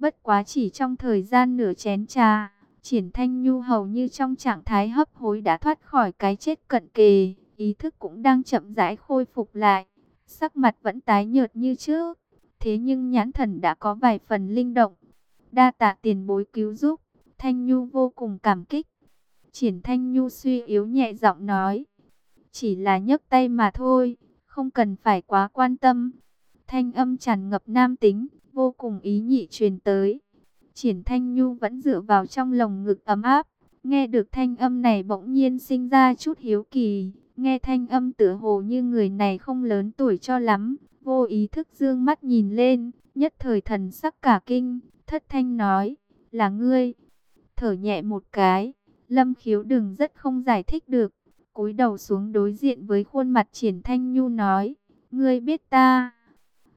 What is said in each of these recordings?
Bất quá chỉ trong thời gian nửa chén trà, Triển Thanh Nhu hầu như trong trạng thái hấp hối đã thoát khỏi cái chết cận kề, ý thức cũng đang chậm rãi khôi phục lại, sắc mặt vẫn tái nhợt như trước, thế nhưng nhãn thần đã có vài phần linh động. Đa tạ tiền bối cứu giúp, Thanh Nhu vô cùng cảm kích. Triển Thanh Nhu suy yếu nhẹ giọng nói, chỉ là nhấc tay mà thôi, không cần phải quá quan tâm. Thanh âm tràn ngập nam tính, vô cùng ý nhị truyền tới. Triển Thanh Nhu vẫn dựa vào trong lồng ngực ấm áp, nghe được thanh âm này bỗng nhiên sinh ra chút hiếu kỳ, nghe thanh âm tựa hồ như người này không lớn tuổi cho lắm, vô ý thức dương mắt nhìn lên, nhất thời thần sắc cả kinh, thất thanh nói, là ngươi. Thở nhẹ một cái, Lâm Khiếu đừng rất không giải thích được, cúi đầu xuống đối diện với khuôn mặt Triển Thanh Nhu nói, ngươi biết ta.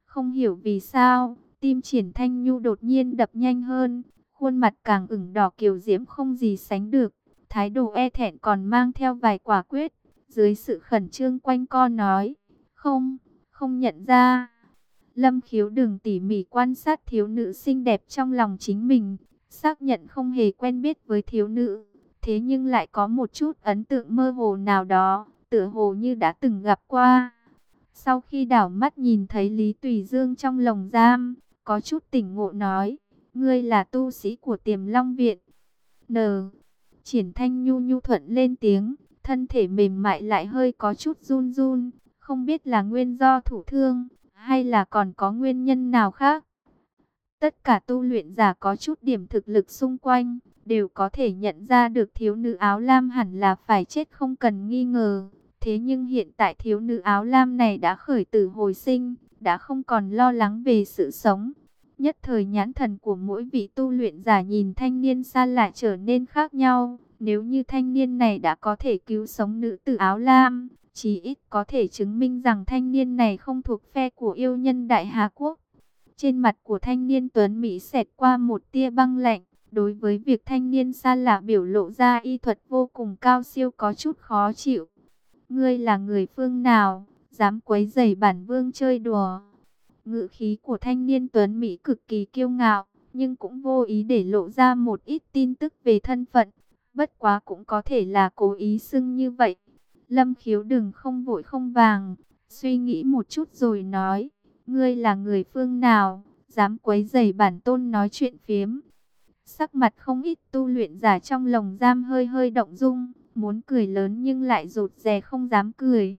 Không hiểu vì sao, tim Triển Thanh Nhu đột nhiên đập nhanh hơn, khuôn mặt càng ửng đỏ kiều diễm không gì sánh được, thái độ e thẹn còn mang theo vài quả quyết, dưới sự khẩn trương quanh co nói, không, không nhận ra. Lâm khiếu đừng tỉ mỉ quan sát thiếu nữ xinh đẹp trong lòng chính mình, xác nhận không hề quen biết với thiếu nữ, thế nhưng lại có một chút ấn tượng mơ hồ nào đó, tựa hồ như đã từng gặp qua. Sau khi đảo mắt nhìn thấy Lý Tùy Dương trong lồng giam, có chút tỉnh ngộ nói, ngươi là tu sĩ của tiềm long viện. N. Triển thanh nhu nhu thuận lên tiếng, thân thể mềm mại lại hơi có chút run run, không biết là nguyên do thủ thương, hay là còn có nguyên nhân nào khác. Tất cả tu luyện giả có chút điểm thực lực xung quanh, đều có thể nhận ra được thiếu nữ áo lam hẳn là phải chết không cần nghi ngờ. Thế nhưng hiện tại thiếu nữ áo lam này đã khởi tử hồi sinh, đã không còn lo lắng về sự sống. Nhất thời nhãn thần của mỗi vị tu luyện giả nhìn thanh niên xa lạ trở nên khác nhau. Nếu như thanh niên này đã có thể cứu sống nữ tử áo lam, chỉ ít có thể chứng minh rằng thanh niên này không thuộc phe của yêu nhân Đại Hà Quốc. Trên mặt của thanh niên Tuấn Mỹ xẹt qua một tia băng lạnh, đối với việc thanh niên xa lạ biểu lộ ra y thuật vô cùng cao siêu có chút khó chịu. Ngươi là người phương nào, dám quấy rầy bản vương chơi đùa. Ngự khí của thanh niên Tuấn Mỹ cực kỳ kiêu ngạo, nhưng cũng vô ý để lộ ra một ít tin tức về thân phận. Bất quá cũng có thể là cố ý xưng như vậy. Lâm khiếu đừng không vội không vàng, suy nghĩ một chút rồi nói, ngươi là người phương nào, dám quấy rầy bản tôn nói chuyện phiếm. Sắc mặt không ít tu luyện giả trong lồng giam hơi hơi động dung, muốn cười lớn nhưng lại rụt rè không dám cười.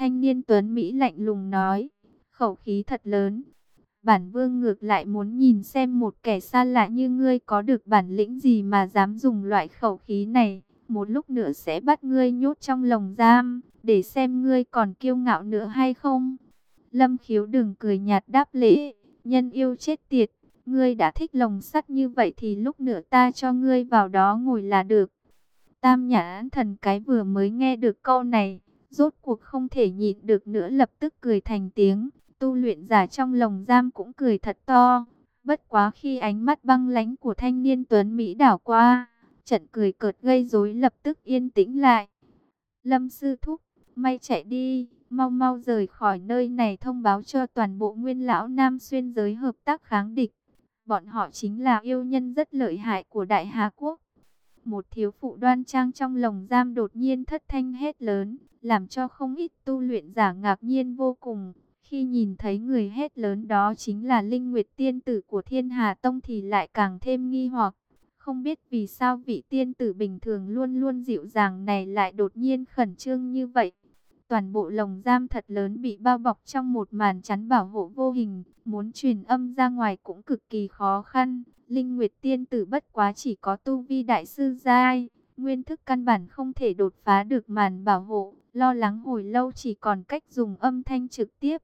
Thanh niên Tuấn Mỹ lạnh lùng nói, khẩu khí thật lớn. Bản vương ngược lại muốn nhìn xem một kẻ xa lạ như ngươi có được bản lĩnh gì mà dám dùng loại khẩu khí này. Một lúc nữa sẽ bắt ngươi nhốt trong lồng giam, để xem ngươi còn kiêu ngạo nữa hay không. Lâm khiếu đừng cười nhạt đáp lễ, nhân yêu chết tiệt. Ngươi đã thích lồng sắt như vậy thì lúc nữa ta cho ngươi vào đó ngồi là được. Tam nhã thần cái vừa mới nghe được câu này, rốt cuộc không thể nhịn được nữa lập tức cười thành tiếng. Tu luyện giả trong lồng giam cũng cười thật to. Bất quá khi ánh mắt băng lánh của thanh niên Tuấn Mỹ đảo qua, trận cười cợt gây rối lập tức yên tĩnh lại. Lâm sư thúc, may chạy đi, mau mau rời khỏi nơi này thông báo cho toàn bộ nguyên lão Nam xuyên giới hợp tác kháng địch. Bọn họ chính là yêu nhân rất lợi hại của Đại Hà Quốc. Một thiếu phụ đoan trang trong lồng giam đột nhiên thất thanh hét lớn, làm cho không ít tu luyện giả ngạc nhiên vô cùng. Khi nhìn thấy người hét lớn đó chính là Linh Nguyệt Tiên Tử của Thiên Hà Tông thì lại càng thêm nghi hoặc. Không biết vì sao vị tiên tử bình thường luôn luôn dịu dàng này lại đột nhiên khẩn trương như vậy. Toàn bộ lồng giam thật lớn bị bao bọc trong một màn chắn bảo hộ vô hình, muốn truyền âm ra ngoài cũng cực kỳ khó khăn. Linh Nguyệt Tiên Tử bất quá chỉ có tu vi đại sư giai, nguyên thức căn bản không thể đột phá được màn bảo hộ, lo lắng hồi lâu chỉ còn cách dùng âm thanh trực tiếp.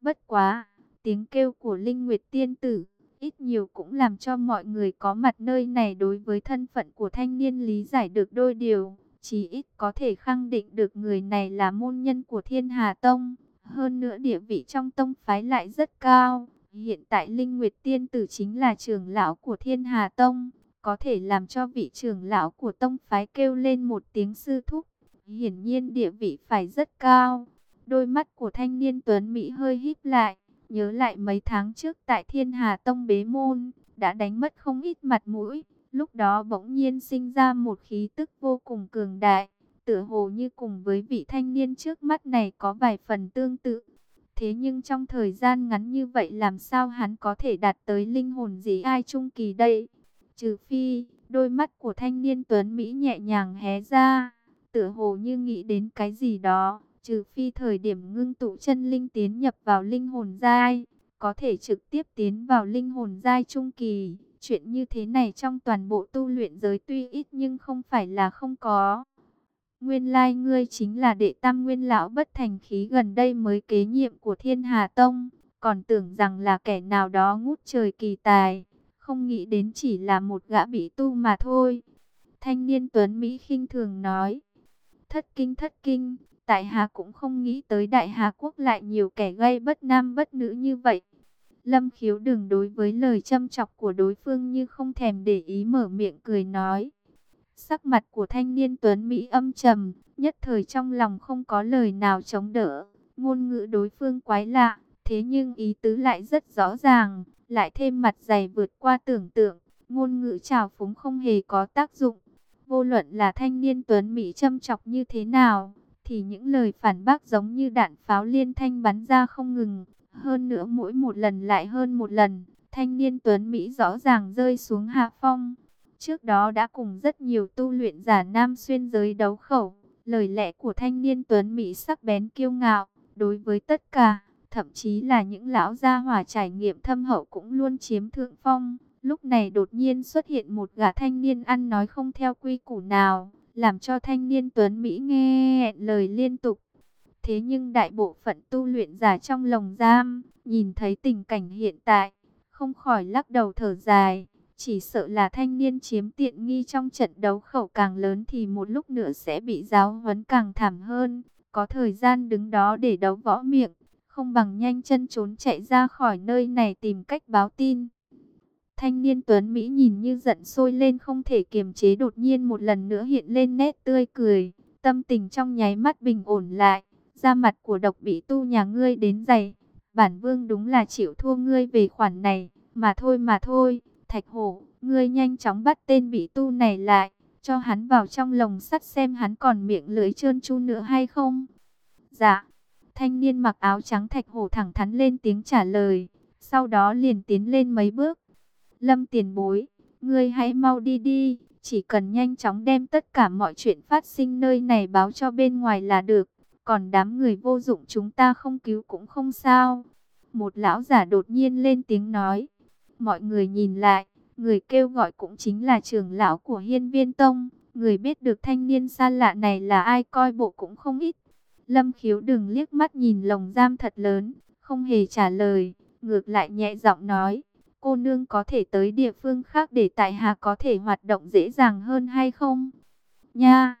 Bất quá, tiếng kêu của Linh Nguyệt Tiên Tử, ít nhiều cũng làm cho mọi người có mặt nơi này đối với thân phận của thanh niên lý giải được đôi điều chí ít có thể khẳng định được người này là môn nhân của Thiên Hà Tông. Hơn nữa địa vị trong tông phái lại rất cao. Hiện tại Linh Nguyệt Tiên Tử chính là trưởng lão của Thiên Hà Tông, có thể làm cho vị trưởng lão của tông phái kêu lên một tiếng sư thúc. Hiển nhiên địa vị phải rất cao. Đôi mắt của thanh niên Tuấn Mỹ hơi híp lại, nhớ lại mấy tháng trước tại Thiên Hà Tông bế môn, đã đánh mất không ít mặt mũi. Lúc đó bỗng nhiên sinh ra một khí tức vô cùng cường đại, tựa hồ như cùng với vị thanh niên trước mắt này có vài phần tương tự. Thế nhưng trong thời gian ngắn như vậy làm sao hắn có thể đạt tới linh hồn gì ai trung kỳ đây? Trừ phi, đôi mắt của thanh niên Tuấn Mỹ nhẹ nhàng hé ra, tựa hồ như nghĩ đến cái gì đó, trừ phi thời điểm ngưng tụ chân linh tiến nhập vào linh hồn giai, có thể trực tiếp tiến vào linh hồn giai trung kỳ. Chuyện như thế này trong toàn bộ tu luyện giới tuy ít nhưng không phải là không có. Nguyên lai ngươi chính là đệ tam nguyên lão bất thành khí gần đây mới kế nhiệm của thiên hà tông. Còn tưởng rằng là kẻ nào đó ngút trời kỳ tài. Không nghĩ đến chỉ là một gã bị tu mà thôi. Thanh niên Tuấn Mỹ khinh thường nói. Thất kinh thất kinh. Tại Hà cũng không nghĩ tới Đại Hà Quốc lại nhiều kẻ gây bất nam bất nữ như vậy. Lâm khiếu đừng đối với lời châm chọc của đối phương như không thèm để ý mở miệng cười nói. Sắc mặt của thanh niên Tuấn Mỹ âm trầm, nhất thời trong lòng không có lời nào chống đỡ. Ngôn ngữ đối phương quái lạ, thế nhưng ý tứ lại rất rõ ràng, lại thêm mặt dày vượt qua tưởng tượng. Ngôn ngữ trào phúng không hề có tác dụng. Vô luận là thanh niên Tuấn Mỹ châm chọc như thế nào, thì những lời phản bác giống như đạn pháo liên thanh bắn ra không ngừng. Hơn nữa mỗi một lần lại hơn một lần, thanh niên Tuấn Mỹ rõ ràng rơi xuống hạ phong. Trước đó đã cùng rất nhiều tu luyện giả nam xuyên giới đấu khẩu. Lời lẽ của thanh niên Tuấn Mỹ sắc bén kiêu ngạo, đối với tất cả, thậm chí là những lão gia hỏa trải nghiệm thâm hậu cũng luôn chiếm thượng phong. Lúc này đột nhiên xuất hiện một gã thanh niên ăn nói không theo quy củ nào, làm cho thanh niên Tuấn Mỹ nghe lời liên tục. Thế nhưng đại bộ phận tu luyện giả trong lồng giam, nhìn thấy tình cảnh hiện tại, không khỏi lắc đầu thở dài. Chỉ sợ là thanh niên chiếm tiện nghi trong trận đấu khẩu càng lớn thì một lúc nữa sẽ bị giáo huấn càng thảm hơn. Có thời gian đứng đó để đấu võ miệng, không bằng nhanh chân trốn chạy ra khỏi nơi này tìm cách báo tin. Thanh niên Tuấn Mỹ nhìn như giận sôi lên không thể kiềm chế đột nhiên một lần nữa hiện lên nét tươi cười. Tâm tình trong nháy mắt bình ổn lại, da mặt của độc bị tu nhà ngươi đến dày. Bản vương đúng là chịu thua ngươi về khoản này, mà thôi mà thôi. Thạch hổ, ngươi nhanh chóng bắt tên bị tu này lại, cho hắn vào trong lồng sắt xem hắn còn miệng lưỡi trơn chu nữa hay không. Dạ, thanh niên mặc áo trắng thạch hổ thẳng thắn lên tiếng trả lời, sau đó liền tiến lên mấy bước. Lâm tiền bối, ngươi hãy mau đi đi, chỉ cần nhanh chóng đem tất cả mọi chuyện phát sinh nơi này báo cho bên ngoài là được. Còn đám người vô dụng chúng ta không cứu cũng không sao. Một lão giả đột nhiên lên tiếng nói. Mọi người nhìn lại, người kêu gọi cũng chính là trưởng lão của hiên viên tông. Người biết được thanh niên xa lạ này là ai coi bộ cũng không ít. Lâm khiếu đừng liếc mắt nhìn lồng giam thật lớn, không hề trả lời, ngược lại nhẹ giọng nói. Cô nương có thể tới địa phương khác để tại hạ có thể hoạt động dễ dàng hơn hay không? Nha!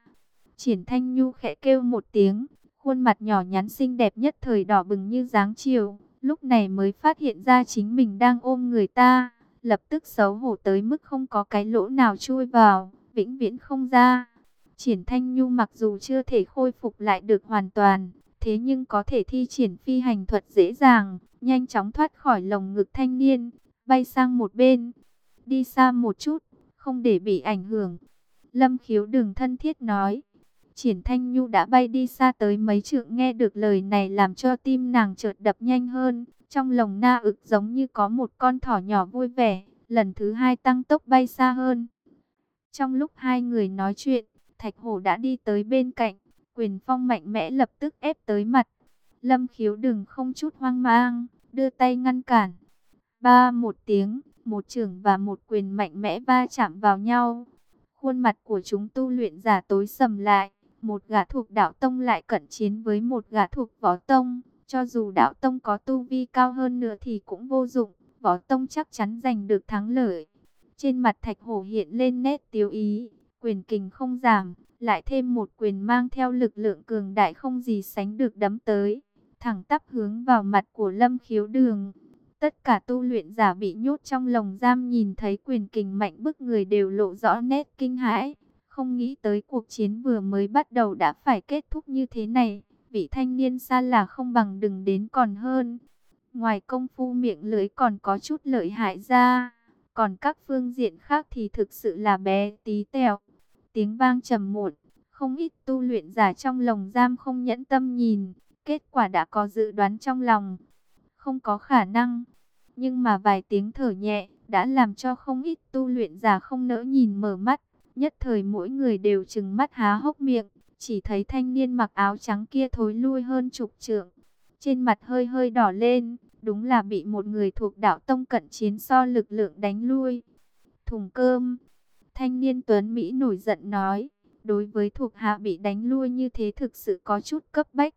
Triển Thanh Nhu khẽ kêu một tiếng, khuôn mặt nhỏ nhắn xinh đẹp nhất thời đỏ bừng như dáng chiều lúc này mới phát hiện ra chính mình đang ôm người ta, lập tức xấu hổ tới mức không có cái lỗ nào chui vào, vĩnh viễn không ra. Triển Thanh Nhu mặc dù chưa thể khôi phục lại được hoàn toàn, thế nhưng có thể thi triển phi hành thuật dễ dàng, nhanh chóng thoát khỏi lồng ngực thanh niên, bay sang một bên, đi xa một chút, không để bị ảnh hưởng. Lâm khiếu đường thân thiết nói, Triển Thanh Nhu đã bay đi xa tới mấy trượng nghe được lời này làm cho tim nàng chợt đập nhanh hơn. Trong lồng na ực giống như có một con thỏ nhỏ vui vẻ, lần thứ hai tăng tốc bay xa hơn. Trong lúc hai người nói chuyện, Thạch Hổ đã đi tới bên cạnh, quyền phong mạnh mẽ lập tức ép tới mặt. Lâm khiếu đừng không chút hoang mang, đưa tay ngăn cản. Ba một tiếng, một trưởng và một quyền mạnh mẽ va chạm vào nhau. Khuôn mặt của chúng tu luyện giả tối sầm lại một gã thuộc đạo tông lại cận chiến với một gã thuộc võ tông. Cho dù đạo tông có tu vi cao hơn nữa thì cũng vô dụng, võ tông chắc chắn giành được thắng lợi. Trên mặt thạch hổ hiện lên nét tiêu ý, quyền kình không giảm, lại thêm một quyền mang theo lực lượng cường đại không gì sánh được đấm tới, thẳng tắp hướng vào mặt của lâm khiếu đường. Tất cả tu luyện giả bị nhốt trong lồng giam nhìn thấy quyền kình mạnh bức người đều lộ rõ nét kinh hãi. Không nghĩ tới cuộc chiến vừa mới bắt đầu đã phải kết thúc như thế này. Vị thanh niên xa là không bằng đừng đến còn hơn. Ngoài công phu miệng lưới còn có chút lợi hại ra. Còn các phương diện khác thì thực sự là bé tí tẹo. Tiếng vang trầm muộn, không ít tu luyện giả trong lồng giam không nhẫn tâm nhìn, kết quả đã có dự đoán trong lòng. Không có khả năng, nhưng mà vài tiếng thở nhẹ đã làm cho không ít tu luyện giả không nỡ nhìn mở mắt. Nhất thời mỗi người đều trừng mắt há hốc miệng, chỉ thấy thanh niên mặc áo trắng kia thối lui hơn chục trượng. Trên mặt hơi hơi đỏ lên, đúng là bị một người thuộc đạo tông cận chiến so lực lượng đánh lui. Thùng cơm, thanh niên Tuấn Mỹ nổi giận nói, đối với thuộc hạ bị đánh lui như thế thực sự có chút cấp bách.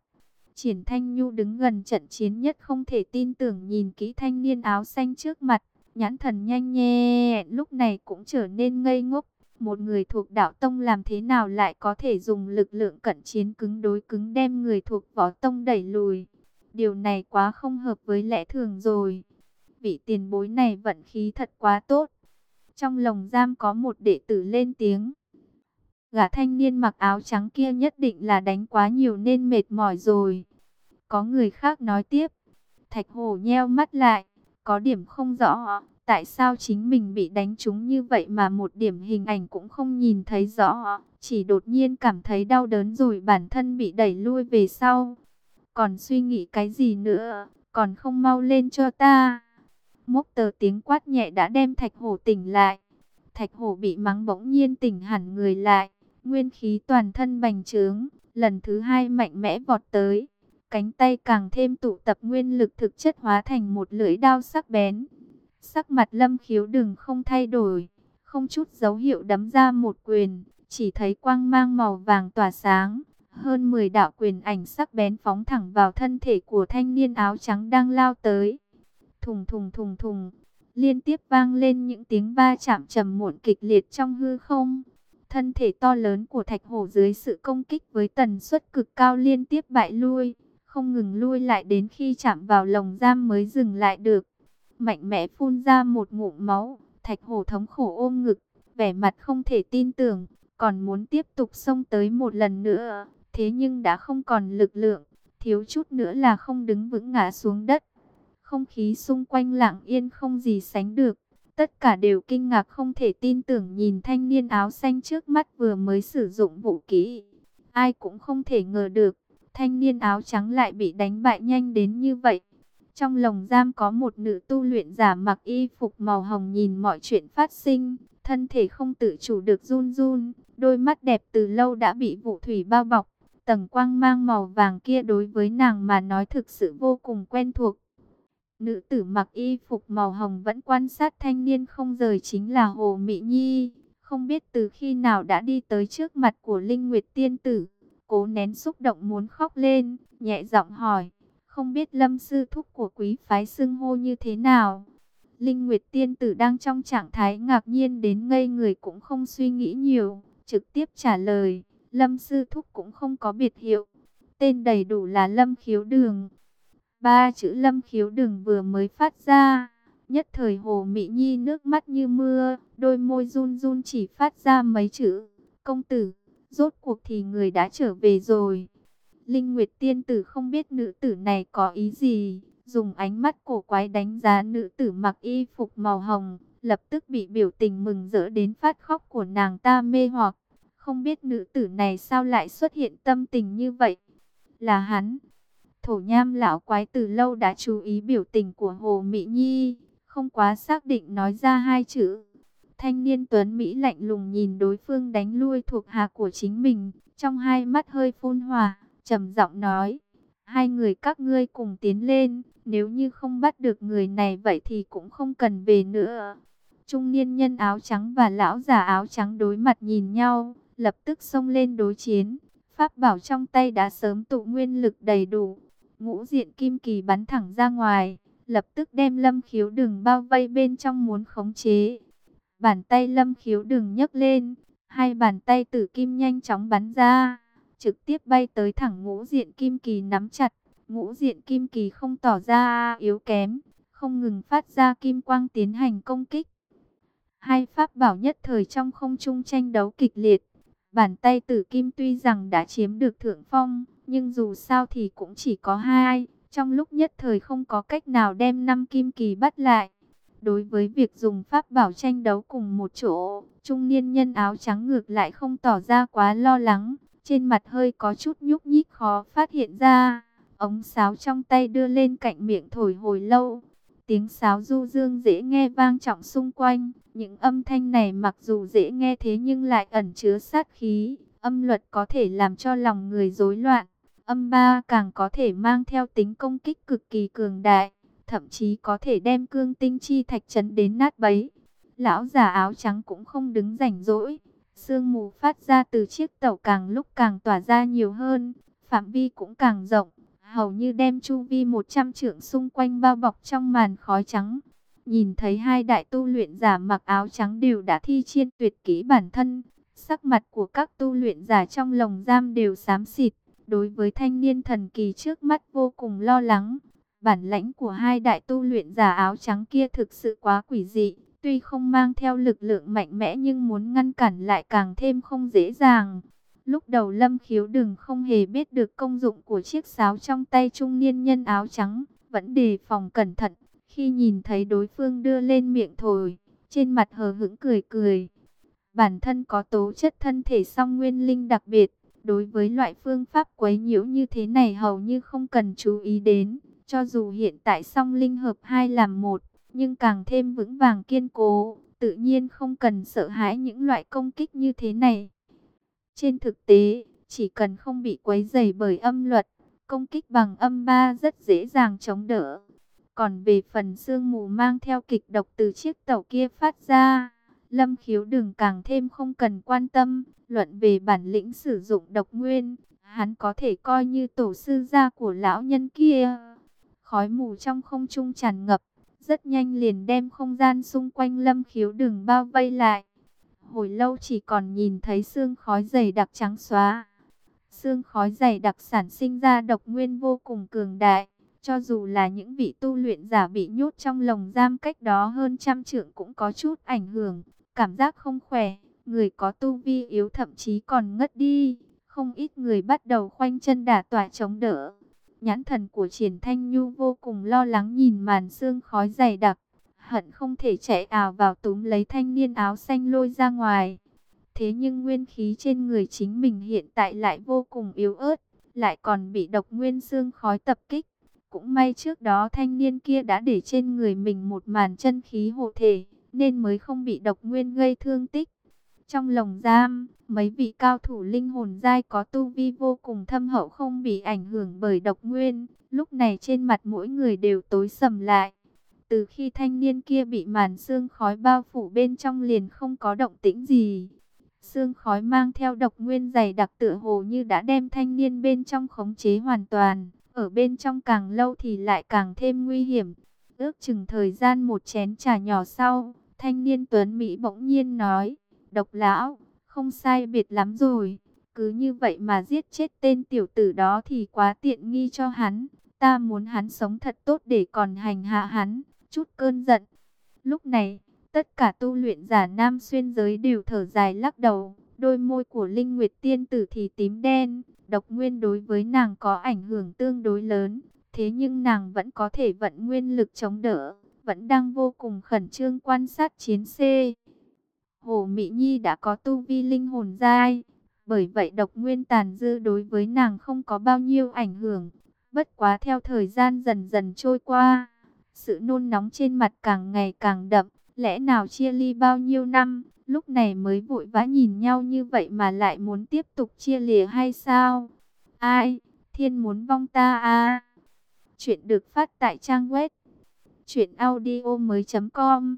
Triển Thanh Nhu đứng gần trận chiến nhất không thể tin tưởng nhìn kỹ thanh niên áo xanh trước mặt, nhãn thần nhanh nhẹ, lúc này cũng trở nên ngây ngốc. Một người thuộc đạo tông làm thế nào lại có thể dùng lực lượng cận chiến cứng đối cứng đem người thuộc võ tông đẩy lùi. Điều này quá không hợp với lẽ thường rồi. Vị tiền bối này vận khí thật quá tốt. Trong lồng giam có một đệ tử lên tiếng. Gã thanh niên mặc áo trắng kia nhất định là đánh quá nhiều nên mệt mỏi rồi. Có người khác nói tiếp. Thạch hồ nheo mắt lại. Có điểm không rõ. Tại sao chính mình bị đánh trúng như vậy mà một điểm hình ảnh cũng không nhìn thấy rõ. Chỉ đột nhiên cảm thấy đau đớn rồi bản thân bị đẩy lui về sau. Còn suy nghĩ cái gì nữa, còn không mau lên cho ta. Mốc tờ tiếng quát nhẹ đã đem thạch hổ tỉnh lại. Thạch hổ bị mắng bỗng nhiên tỉnh hẳn người lại. Nguyên khí toàn thân bành trướng, lần thứ hai mạnh mẽ vọt tới. Cánh tay càng thêm tụ tập nguyên lực thực chất hóa thành một lưỡi đao sắc bén. Sắc mặt lâm khiếu đừng không thay đổi, không chút dấu hiệu đấm ra một quyền, chỉ thấy quang mang màu vàng tỏa sáng. Hơn 10 đạo quyền ảnh sắc bén phóng thẳng vào thân thể của thanh niên áo trắng đang lao tới. Thùng thùng thùng thùng, liên tiếp vang lên những tiếng va chạm trầm muộn kịch liệt trong hư không. Thân thể to lớn của thạch hổ dưới sự công kích với tần suất cực cao liên tiếp bại lui, không ngừng lui lại đến khi chạm vào lồng giam mới dừng lại được. Mạnh mẽ phun ra một ngụm máu, thạch hổ thống khổ ôm ngực, vẻ mặt không thể tin tưởng, còn muốn tiếp tục xông tới một lần nữa thế nhưng đã không còn lực lượng, thiếu chút nữa là không đứng vững ngã xuống đất. Không khí xung quanh lặng yên không gì sánh được, tất cả đều kinh ngạc không thể tin tưởng nhìn thanh niên áo xanh trước mắt vừa mới sử dụng vũ khí. Ai cũng không thể ngờ được, thanh niên áo trắng lại bị đánh bại nhanh đến như vậy. Trong lồng giam có một nữ tu luyện giả mặc y phục màu hồng nhìn mọi chuyện phát sinh, thân thể không tự chủ được run run, đôi mắt đẹp từ lâu đã bị vụ thủy bao bọc, Tầng quang mang màu vàng kia đối với nàng mà nói thực sự vô cùng quen thuộc. Nữ tử mặc y phục màu hồng vẫn quan sát thanh niên không rời chính là Hồ Mỹ Nhi. Không biết từ khi nào đã đi tới trước mặt của Linh Nguyệt Tiên Tử. Cố nén xúc động muốn khóc lên, nhẹ giọng hỏi. Không biết lâm sư thúc của quý phái xưng hô như thế nào? Linh Nguyệt Tiên Tử đang trong trạng thái ngạc nhiên đến ngây người cũng không suy nghĩ nhiều, trực tiếp trả lời. Lâm Sư Thúc cũng không có biệt hiệu. Tên đầy đủ là Lâm Khiếu Đường. Ba chữ Lâm Khiếu Đường vừa mới phát ra. Nhất thời Hồ Mỹ Nhi nước mắt như mưa, đôi môi run run chỉ phát ra mấy chữ. Công tử, rốt cuộc thì người đã trở về rồi. Linh Nguyệt Tiên Tử không biết nữ tử này có ý gì, dùng ánh mắt cổ quái đánh giá nữ tử mặc y phục màu hồng, lập tức bị biểu tình mừng rỡ đến phát khóc của nàng ta mê hoặc. Không biết nữ tử này sao lại xuất hiện tâm tình như vậy? Là hắn. Thổ nham lão quái từ lâu đã chú ý biểu tình của Hồ Mỹ Nhi, không quá xác định nói ra hai chữ. Thanh niên Tuấn Mỹ lạnh lùng nhìn đối phương đánh lui thuộc hạ của chính mình, trong hai mắt hơi phun hòa, trầm giọng nói. Hai người các ngươi cùng tiến lên, nếu như không bắt được người này vậy thì cũng không cần về nữa. Trung niên nhân áo trắng và lão già áo trắng đối mặt nhìn nhau, lập tức xông lên đối chiến. Pháp bảo trong tay đã sớm tụ nguyên lực đầy đủ. Ngũ diện kim kỳ bắn thẳng ra ngoài, lập tức đem lâm khiếu đừng bao vây bên trong muốn khống chế. Bàn tay lâm khiếu đừng nhấc lên, hai bàn tay tử kim nhanh chóng bắn ra, trực tiếp bay tới thẳng ngũ diện kim kỳ nắm chặt. Ngũ diện kim kỳ không tỏ ra yếu kém, không ngừng phát ra kim quang tiến hành công kích. Hai pháp bảo nhất thời trong không trung tranh đấu kịch liệt, Bàn tay tử kim tuy rằng đã chiếm được thượng phong, nhưng dù sao thì cũng chỉ có hai. Trong lúc nhất thời không có cách nào đem năm kim kỳ bắt lại. Đối với việc dùng pháp bảo tranh đấu cùng một chỗ, trung niên nhân áo trắng ngược lại không tỏ ra quá lo lắng, trên mặt hơi có chút nhúc nhích khó phát hiện ra. Ống sáo trong tay đưa lên cạnh miệng thổi hồi lâu, tiếng sáo du dương dễ nghe vang trọng xung quanh. Những âm thanh này mặc dù dễ nghe thế nhưng lại ẩn chứa sát khí, âm luật có thể làm cho lòng người rối loạn. Âm ba càng có thể mang theo tính công kích cực kỳ cường đại thậm chí có thể đem cương tinh chi thạch chấn đến nát bấy. Lão già áo trắng cũng không đứng rảnh rỗi, sương mù phát ra từ chiếc tàu càng lúc càng tỏa ra nhiều hơn, phạm vi cũng càng rộng, hầu như đem chu vi 100 trượng xung quanh bao bọc trong màn khói trắng. Nhìn thấy hai đại tu luyện giả mặc áo trắng đều đã thi chiên tuyệt kỹ bản thân, sắc mặt của các tu luyện giả trong lồng giam đều xám xịt, đối với thanh niên thần kỳ trước mắt vô cùng lo lắng. Bản lãnh của hai đại tu luyện giả áo trắng kia thực sự quá quỷ dị. Tuy không mang theo lực lượng mạnh mẽ nhưng muốn ngăn cản lại càng thêm không dễ dàng. Lúc đầu Lâm Khiếu đừng không hề biết được công dụng của chiếc sáo trong tay trung niên nhân áo trắng. Vẫn đề phòng cẩn thận. Khi nhìn thấy đối phương đưa lên miệng thổi, trên mặt hờ hững cười cười. Bản thân có tố chất thân thể song nguyên linh đặc biệt. Đối với loại phương pháp quấy nhiễu như thế này hầu như không cần chú ý đến. Cho dù hiện tại song linh hợp hai làm một, nhưng càng thêm vững vàng kiên cố, tự nhiên không cần sợ hãi những loại công kích như thế này. Trên thực tế, chỉ cần không bị quấy dày bởi âm luật, công kích bằng âm ba rất dễ dàng chống đỡ. Còn về phần sương mù mang theo kịch độc từ chiếc tàu kia phát ra, Lâm khiếu đừng càng thêm không cần quan tâm, luận về bản lĩnh sử dụng độc nguyên, hắn có thể coi như tổ sư gia của lão nhân kia. Khói mù trong không trung tràn ngập, rất nhanh liền đem không gian xung quanh lâm khiếu đường bao vây lại. Hồi lâu chỉ còn nhìn thấy xương khói dày đặc trắng xóa. Xương khói dày đặc sản sinh ra độc nguyên vô cùng cường đại. Cho dù là những vị tu luyện giả bị nhốt trong lồng giam cách đó hơn trăm trượng cũng có chút ảnh hưởng. Cảm giác không khỏe, người có tu vi yếu thậm chí còn ngất đi. Không ít người bắt đầu khoanh chân đả tỏa chống đỡ. Nhãn thần của Triển Thanh Nhu vô cùng lo lắng nhìn màn sương khói dày đặc, hận không thể chạy ảo vào túm lấy thanh niên áo xanh lôi ra ngoài. Thế nhưng nguyên khí trên người chính mình hiện tại lại vô cùng yếu ớt, lại còn bị độc nguyên sương khói tập kích. Cũng may trước đó thanh niên kia đã để trên người mình một màn chân khí hộ thể, nên mới không bị độc nguyên gây thương tích. Trong lồng giam, mấy vị cao thủ linh hồn giai có tu vi vô cùng thâm hậu không bị ảnh hưởng bởi độc nguyên. Lúc này trên mặt mỗi người đều tối sầm lại. Từ khi thanh niên kia bị màn xương khói bao phủ bên trong liền không có động tĩnh gì. Xương khói mang theo độc nguyên dày đặc tựa hồ như đã đem thanh niên bên trong khống chế hoàn toàn. Ở bên trong càng lâu thì lại càng thêm nguy hiểm. Ước chừng thời gian một chén trà nhỏ sau, thanh niên Tuấn Mỹ bỗng nhiên nói độc lão, không sai biệt lắm rồi. Cứ như vậy mà giết chết tên tiểu tử đó thì quá tiện nghi cho hắn. Ta muốn hắn sống thật tốt để còn hành hạ hắn, chút cơn giận. Lúc này, tất cả tu luyện giả nam xuyên giới đều thở dài lắc đầu. Đôi môi của Linh Nguyệt Tiên tử thì tím đen, độc nguyên đối với nàng có ảnh hưởng tương đối lớn. Thế nhưng nàng vẫn có thể vận nguyên lực chống đỡ, vẫn đang vô cùng khẩn trương quan sát chiến xê. Hồ Mỹ Nhi đã có tu vi linh hồn giai, bởi vậy độc nguyên tàn dư đối với nàng không có bao nhiêu ảnh hưởng. Bất quá theo thời gian dần dần trôi qua, sự nôn nóng trên mặt càng ngày càng đậm, lẽ nào chia ly bao nhiêu năm, lúc này mới vội vã nhìn nhau như vậy mà lại muốn tiếp tục chia lìa hay sao? Ai, thiên muốn vong ta à? Chuyện được phát tại trang web chuyện audio mới.com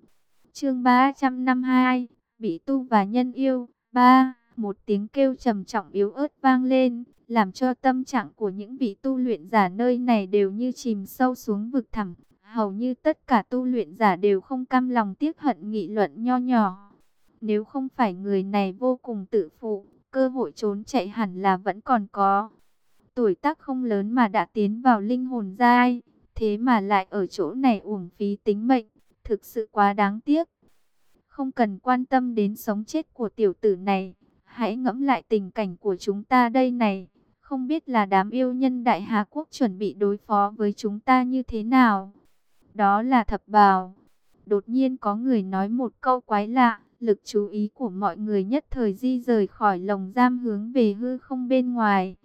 Chương 352 bị tu và nhân yêu. ba Một tiếng kêu trầm trọng yếu ớt vang lên, làm cho tâm trạng của những vị tu luyện giả nơi này đều như chìm sâu xuống vực thẳm. Hầu như tất cả tu luyện giả đều không cam lòng tiếc hận nghị luận nho nhỏ. Nếu không phải người này vô cùng tự phụ, cơ hội trốn chạy hẳn là vẫn còn có. Tuổi tác không lớn mà đã tiến vào linh hồn giai, thế mà lại ở chỗ này uổng phí tính mệnh, thực sự quá đáng tiếc. Không cần quan tâm đến sống chết của tiểu tử này. Hãy ngẫm lại tình cảnh của chúng ta đây này. Không biết là đám yêu nhân Đại Hà Quốc chuẩn bị đối phó với chúng ta như thế nào. Đó là thập bào. đột nhiên có người nói một câu quái lạ, lực chú ý của mọi người nhất thời di rời khỏi lồng giam hướng về hư không bên ngoài.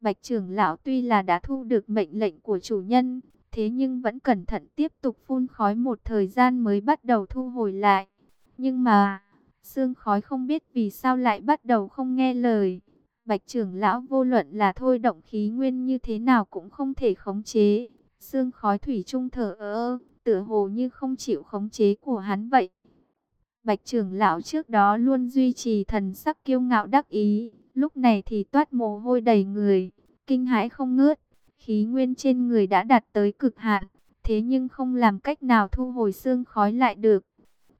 Bạch trưởng lão tuy là đã thu được mệnh lệnh của chủ nhân, thế nhưng vẫn cẩn thận tiếp tục phun khói một thời gian mới bắt đầu thu hồi lại. Nhưng mà, xương khói không biết vì sao lại bắt đầu không nghe lời. Bạch trưởng lão vô luận là thôi động khí nguyên như thế nào cũng không thể khống chế. Xương khói thủy trung thở ơ, tựa hồ như không chịu khống chế của hắn vậy. Bạch trưởng lão trước đó luôn duy trì thần sắc kiêu ngạo đắc ý, lúc này thì toát mồ hôi đầy người, kinh hãi không ngớt. Khí nguyên trên người đã đạt tới cực hạn, thế nhưng không làm cách nào thu hồi xương khói lại được.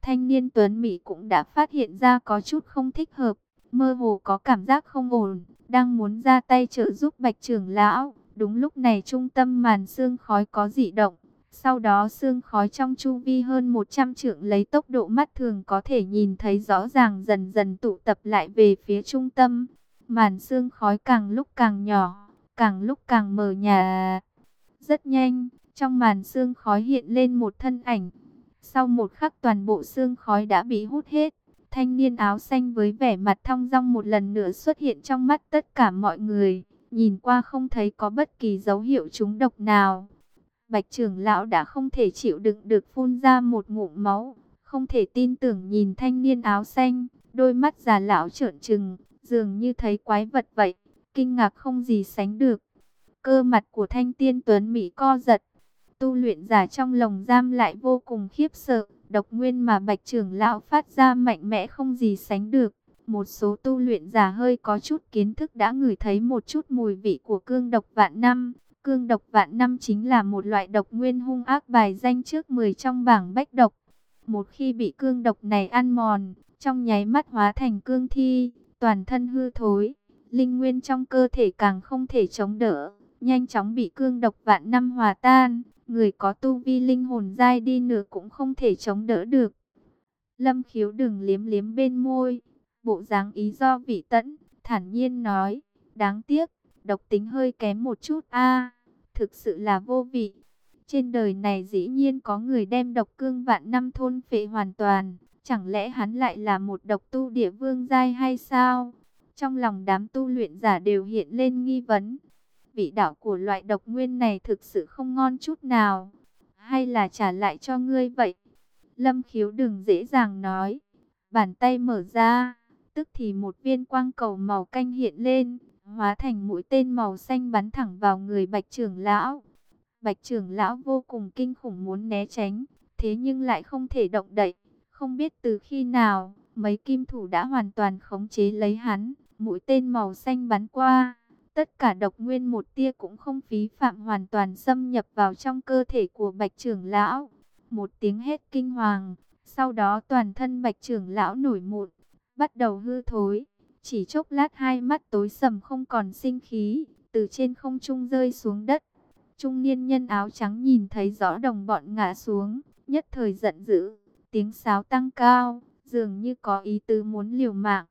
Thanh niên Tuấn Mỹ cũng đã phát hiện ra có chút không thích hợp, mơ hồ có cảm giác không ổn, đang muốn ra tay trợ giúp Bạch trưởng lão. Đúng lúc này trung tâm màn xương khói có dị động, sau đó xương khói trong chu vi hơn 100 trượng lấy tốc độ mắt thường có thể nhìn thấy rõ ràng dần dần tụ tập lại về phía trung tâm. Màn xương khói càng lúc càng nhỏ, càng lúc càng mờ nhà. Rất nhanh, trong màn xương khói hiện lên một thân ảnh. Sau một khắc toàn bộ xương khói đã bị hút hết. Thanh niên áo xanh với vẻ mặt thong dong một lần nữa xuất hiện trong mắt tất cả mọi người. Nhìn qua không thấy có bất kỳ dấu hiệu trúng độc nào. Bạch trưởng lão đã không thể chịu đựng được phun ra một ngụm máu. Không thể tin tưởng nhìn thanh niên áo xanh. Đôi mắt già lão trợn trừng, dường như thấy quái vật vậy kinh ngạc không gì sánh được. Cơ mặt của thanh tiên tuấn Mỹ co giật. Tu luyện giả trong lồng giam lại vô cùng khiếp sợ. Độc nguyên mà bạch trưởng lão phát ra mạnh mẽ không gì sánh được. Một số tu luyện giả hơi có chút kiến thức đã ngửi thấy một chút mùi vị của cương độc vạn năm. Cương độc vạn năm chính là một loại độc nguyên hung ác bài danh trước 10 trong bảng bách độc. Một khi bị cương độc này ăn mòn, trong nháy mắt hóa thành cương thi, toàn thân hư thối linh nguyên trong cơ thể càng không thể chống đỡ, nhanh chóng bị cương độc vạn năm hòa tan, người có tu vi linh hồn dai đi nữa cũng không thể chống đỡ được. Lâm khiếu đừng liếm liếm bên môi, bộ dáng ý do vị tẫn, thản nhiên nói, đáng tiếc, độc tính hơi kém một chút a thực sự là vô vị. Trên đời này dĩ nhiên có người đem độc cương vạn năm thôn phệ hoàn toàn, chẳng lẽ hắn lại là một độc tu địa vương giai hay sao? Trong lòng đám tu luyện giả đều hiện lên nghi vấn. Vị đạo của loại độc nguyên này thực sự không ngon chút nào. Hay là trả lại cho ngươi vậy? Lâm khiếu đừng dễ dàng nói. Bàn tay mở ra. Tức thì một viên quang cầu màu canh hiện lên. Hóa thành mũi tên màu xanh bắn thẳng vào người bạch trưởng lão. Bạch trưởng lão vô cùng kinh khủng muốn né tránh. Thế nhưng lại không thể động đậy. Không biết từ khi nào, mấy kim thủ đã hoàn toàn khống chế lấy hắn mũi tên màu xanh bắn qua. Tất cả độc nguyên một tia cũng không phí phạm hoàn toàn xâm nhập vào trong cơ thể của bạch trưởng lão. Một tiếng hét kinh hoàng, sau đó toàn thân bạch trưởng lão nổi mụn, bắt đầu hư thối. Chỉ chốc lát hai mắt tối sầm không còn sinh khí, từ trên không trung rơi xuống đất. Trung niên nhân áo trắng nhìn thấy rõ đồng bọn ngã xuống, nhất thời giận dữ, tiếng sáo tăng cao, dường như có ý tứ muốn liều mạng.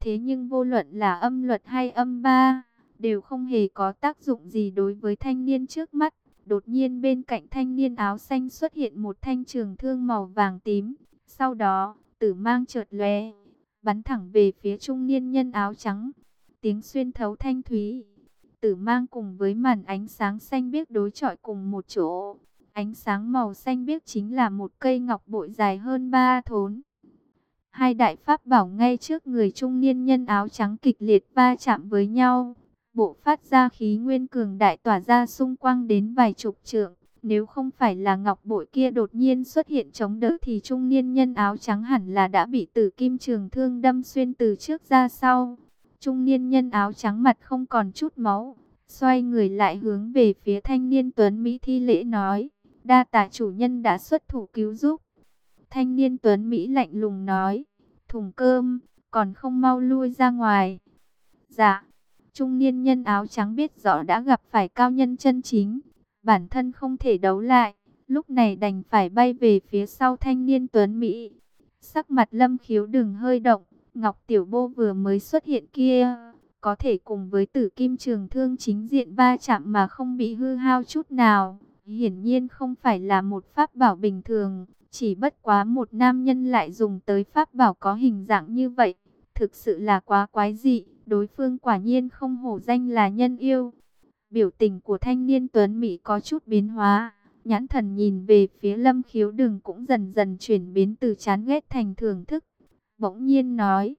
Thế nhưng vô luận là âm luật hay âm ba, đều không hề có tác dụng gì đối với thanh niên trước mắt. Đột nhiên bên cạnh thanh niên áo xanh xuất hiện một thanh trường thương màu vàng tím. Sau đó, tử mang chợt lóe, bắn thẳng về phía trung niên nhân áo trắng. Tiếng xuyên thấu thanh thúy. Tử mang cùng với màn ánh sáng xanh biếc đối chọi cùng một chỗ. Ánh sáng màu xanh biếc chính là một cây ngọc bội dài hơn ba thốn. Hai đại pháp bảo ngay trước người trung niên nhân áo trắng kịch liệt va chạm với nhau. Bộ phát ra khí nguyên cường đại tỏa ra xung quanh đến vài chục trượng. Nếu không phải là ngọc bội kia đột nhiên xuất hiện chống đỡ thì trung niên nhân áo trắng hẳn là đã bị tử kim trường thương đâm xuyên từ trước ra sau. Trung niên nhân áo trắng mặt không còn chút máu, xoay người lại hướng về phía thanh niên tuấn Mỹ thi lễ nói, đa tạ chủ nhân đã xuất thủ cứu giúp. Thanh niên Tuấn Mỹ lạnh lùng nói, thùng cơm, còn không mau lui ra ngoài. Dạ, trung niên nhân áo trắng biết rõ đã gặp phải cao nhân chân chính, bản thân không thể đấu lại, lúc này đành phải bay về phía sau thanh niên Tuấn Mỹ. Sắc mặt lâm khiếu đừng hơi động, Ngọc Tiểu Bô vừa mới xuất hiện kia, có thể cùng với tử kim trường thương chính diện ba chạm mà không bị hư hao chút nào. Hiển nhiên không phải là một pháp bảo bình thường, Chỉ bất quá một nam nhân lại dùng tới pháp bảo có hình dạng như vậy. Thực sự là quá quái dị, đối phương quả nhiên không hổ danh là nhân yêu. Biểu tình của thanh niên Tuấn Mỹ có chút biến hóa. Nhãn thần nhìn về phía lâm khiếu đường cũng dần dần chuyển biến từ chán ghét thành thưởng thức. Bỗng nhiên nói,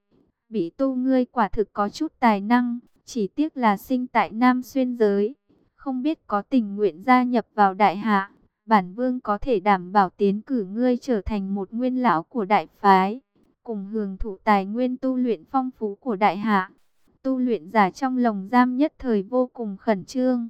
bị tu ngươi quả thực có chút tài năng, chỉ tiếc là sinh tại Nam Xuyên Giới. Không biết có tình nguyện gia nhập vào đại hạ, bản vương có thể đảm bảo tiến cử ngươi trở thành một nguyên lão của đại phái, cùng hưởng thụ tài nguyên tu luyện phong phú của đại hạ. Tu luyện giả trong lồng giam nhất thời vô cùng khẩn trương.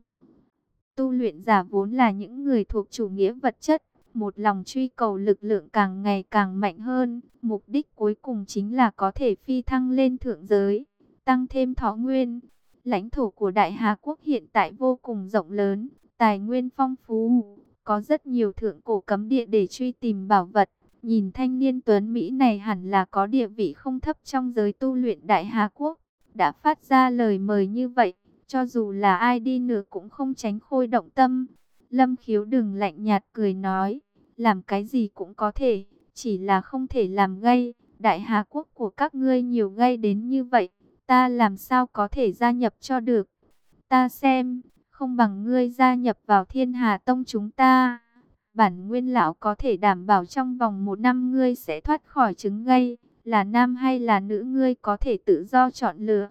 Tu luyện giả vốn là những người thuộc chủ nghĩa vật chất, một lòng truy cầu lực lượng càng ngày càng mạnh hơn, mục đích cuối cùng chính là có thể phi thăng lên thượng giới, tăng thêm thọ nguyên. Lãnh thổ của Đại Hà Quốc hiện tại vô cùng rộng lớn, tài nguyên phong phú, có rất nhiều thượng cổ cấm địa để truy tìm bảo vật. Nhìn thanh niên tuấn Mỹ này hẳn là có địa vị không thấp trong giới tu luyện Đại Hà Quốc, đã phát ra lời mời như vậy, cho dù là ai đi nữa cũng không tránh khôi động tâm. Lâm khiếu đừng lạnh nhạt cười nói, làm cái gì cũng có thể, chỉ là không thể làm gây. Đại Hà Quốc của các ngươi nhiều gây đến như vậy, ta làm sao có thể gia nhập cho được. Ta xem, không bằng ngươi gia nhập vào thiên hà tông chúng ta. Bản nguyên lão có thể đảm bảo trong vòng một năm ngươi sẽ thoát khỏi chứng gây, là nam hay là nữ ngươi có thể tự do chọn lựa.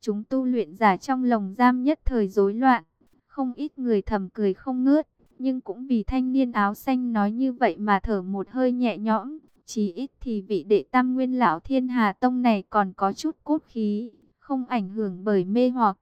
Chúng tu luyện giả trong lồng giam nhất thời rối loạn, không ít người thầm cười không ngớt, nhưng cũng vì thanh niên áo xanh nói như vậy mà thở một hơi nhẹ nhõm, chỉ ít thì vị đệ tam nguyên lão thiên hà tông này còn có chút cốt khí, không ảnh hưởng bởi mê hoặc.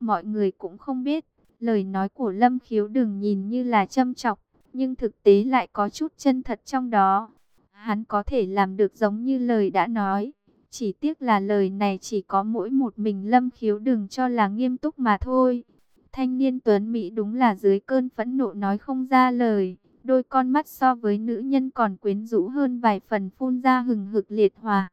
Mọi người cũng không biết, lời nói của Lâm Khiếu đừng nhìn như là châm chọc, nhưng thực tế lại có chút chân thật trong đó. Hắn có thể làm được giống như lời đã nói, chỉ tiếc là lời này chỉ có mỗi một mình Lâm Khiếu đừng cho là nghiêm túc mà thôi. Thanh niên Tuấn Mỹ đúng là dưới cơn phẫn nộ nói không ra lời, đôi con mắt so với nữ nhân còn quyến rũ hơn vài phần phun ra hừng hực liệt hòa.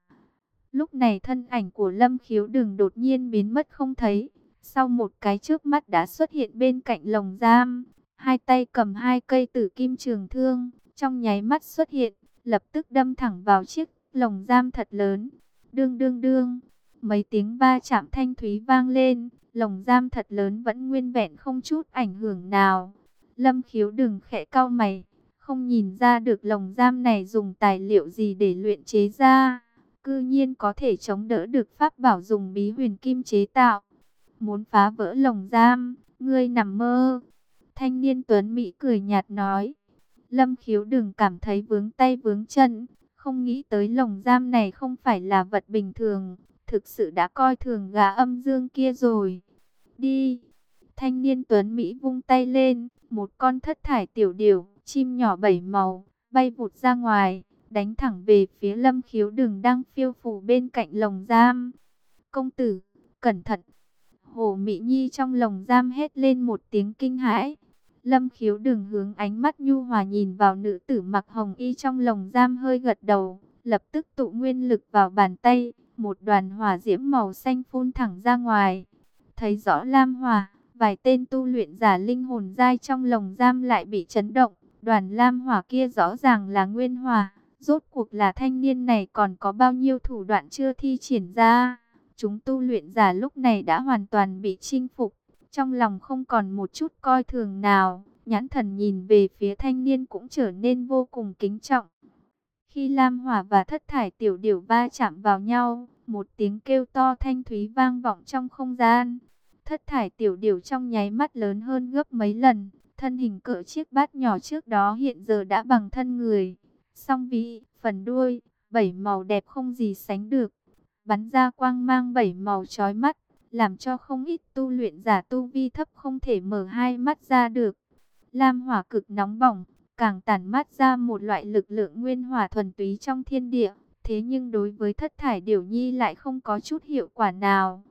Lúc này thân ảnh của Lâm Khiếu đừng đột nhiên biến mất không thấy, sau một cái trước mắt đã xuất hiện bên cạnh lồng giam, hai tay cầm hai cây tử kim trường thương, trong nháy mắt xuất hiện, lập tức đâm thẳng vào chiếc lồng giam thật lớn. Đương đương đương, mấy tiếng va chạm thanh thúy vang lên, lồng giam thật lớn vẫn nguyên vẹn không chút ảnh hưởng nào. Lâm khiếu đừng khẽ cau mày, không nhìn ra được lồng giam này dùng tài liệu gì để luyện chế ra. Cư nhiên có thể chống đỡ được pháp bảo dùng bí huyền kim chế tạo. Muốn phá vỡ lồng giam, ngươi nằm mơ. Thanh niên tuấn Mỹ cười nhạt nói. Lâm khiếu đừng cảm thấy vướng tay vướng chân. Không nghĩ tới lồng giam này không phải là vật bình thường. Thực sự đã coi thường gà âm dương kia rồi. Đi. Thanh niên tuấn Mỹ vung tay lên. Một con thất thải tiểu điểu, chim nhỏ bảy màu, bay vụt ra ngoài. Đánh thẳng về phía lâm khiếu đừng đang phiêu phù bên cạnh lồng giam. Công tử, cẩn thận. Hồ Mỹ Nhi trong lồng giam hét lên một tiếng kinh hãi. Lâm khiếu đừng hướng ánh mắt nhu hòa nhìn vào nữ tử mặc hồng y trong lồng giam hơi gật đầu. Lập tức tụ nguyên lực vào bàn tay. Một đoàn hỏa diễm màu xanh phun thẳng ra ngoài. Thấy rõ lam hỏa, vài tên tu luyện giả linh hồn dai trong lồng giam lại bị chấn động. Đoàn lam hỏa kia rõ ràng là nguyên hỏa. Rốt cuộc là thanh niên này còn có bao nhiêu thủ đoạn chưa thi triển ra. Chúng tu luyện giả lúc này đã hoàn toàn bị chinh phục. Trong lòng không còn một chút coi thường nào. Nhãn thần nhìn về phía thanh niên cũng trở nên vô cùng kính trọng. Khi Lam Hỏa và thất thải tiểu điểu va chạm vào nhau, một tiếng kêu to thanh thúy vang vọng trong không gian. Thất thải tiểu điểu trong nháy mắt lớn hơn gấp mấy lần, thân hình cỡ chiếc bát nhỏ trước đó hiện giờ đã bằng thân người. Song vĩ, phần đuôi, bảy màu đẹp không gì sánh được, bắn ra quang mang bảy màu chói mắt, làm cho không ít tu luyện giả tu vi thấp không thể mở hai mắt ra được. Lam hỏa cực nóng bỏng, càng tản mát ra một loại lực lượng nguyên hỏa thuần túy trong thiên địa, thế nhưng đối với thất thải điểu nhi lại không có chút hiệu quả nào.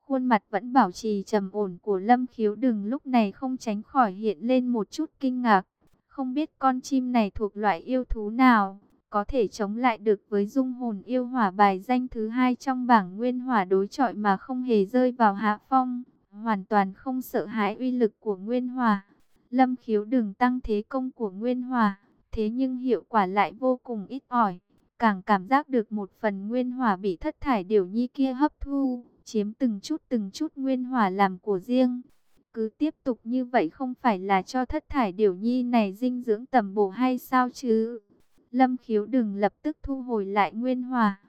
Khuôn mặt vẫn bảo trì trầm ổn của Lâm Khiếu Đừng lúc này không tránh khỏi hiện lên một chút kinh ngạc. Không biết con chim này thuộc loại yêu thú nào, có thể chống lại được với dung hồn yêu hỏa bài danh thứ hai trong bảng nguyên hỏa đối chọi mà không hề rơi vào hạ phong, hoàn toàn không sợ hãi uy lực của nguyên hỏa. Lâm khiếu đừng tăng thế công của nguyên hỏa, Thế nhưng hiệu quả lại vô cùng ít ỏi, càng cảm giác được một phần nguyên hỏa bị thất thải điều nhi kia hấp thu, chiếm từng chút từng chút nguyên hỏa làm của riêng. Cứ tiếp tục như vậy không phải là cho thất thải điều nhi này dinh dưỡng tầm bổ hay sao chứ? Lâm khiếu đừng lập tức thu hồi lại nguyên hòa,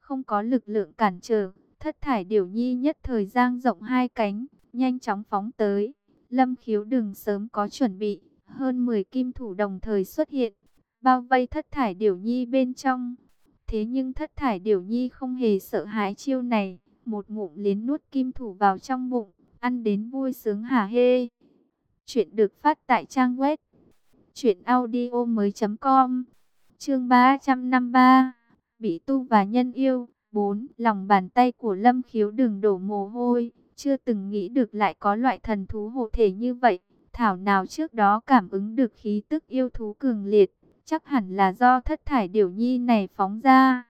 không có lực lượng cản trở, thất thải điều nhi nhất thời giang rộng hai cánh, nhanh chóng phóng tới. Lâm khiếu đừng sớm có chuẩn bị, hơn 10 kim thủ đồng thời xuất hiện, bao vây thất thải điểu nhi bên trong. Thế nhưng thất thải điểu nhi không hề sợ hãi chiêu này, một ngụm liến nuốt kim thủ vào trong bụng, ăn đến vui sướng hả hê. Chuyện được phát tại trang web truyệnaudiomoi.com. Chương 353. Bị tu và nhân yêu 4. Lòng bàn tay của Lâm Khiếu đừng đổ mồ hôi, chưa từng nghĩ được lại có loại thần thú hộ thể như vậy. Thảo nào trước đó cảm ứng được khí tức yêu thú cường liệt, chắc hẳn là do thất thải điểu nhi này phóng ra.